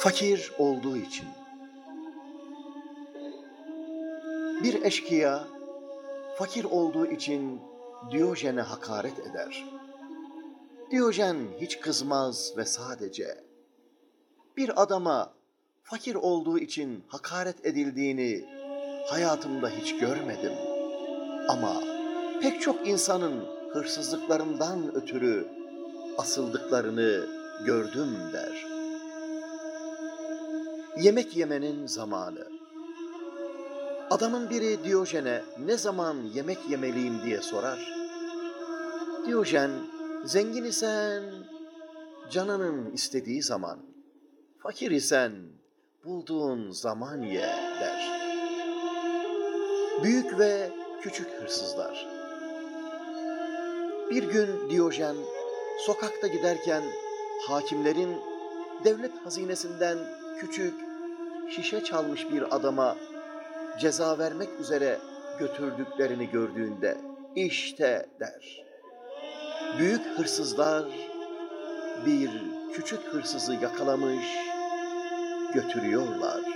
Fakir olduğu için. Bir eşkıya fakir olduğu için Diyojen'e hakaret eder. Diyojen hiç kızmaz ve sadece bir adama fakir olduğu için hakaret edildiğini hayatımda hiç görmedim. Ama pek çok insanın hırsızlıklarından ötürü asıldıklarını gördüm der. Yemek yemenin zamanı. Adamın biri Diyojen'e ne zaman yemek yemeliyim diye sorar. Diyojen, zengin isen canının istediği zaman, fakir isen bulduğun zaman ye der. Büyük ve küçük hırsızlar. Bir gün Diyojen sokakta giderken hakimlerin devlet hazinesinden küçük şişe çalmış bir adama ceza vermek üzere götürdüklerini gördüğünde işte der. Büyük hırsızlar bir küçük hırsızı yakalamış götürüyorlar.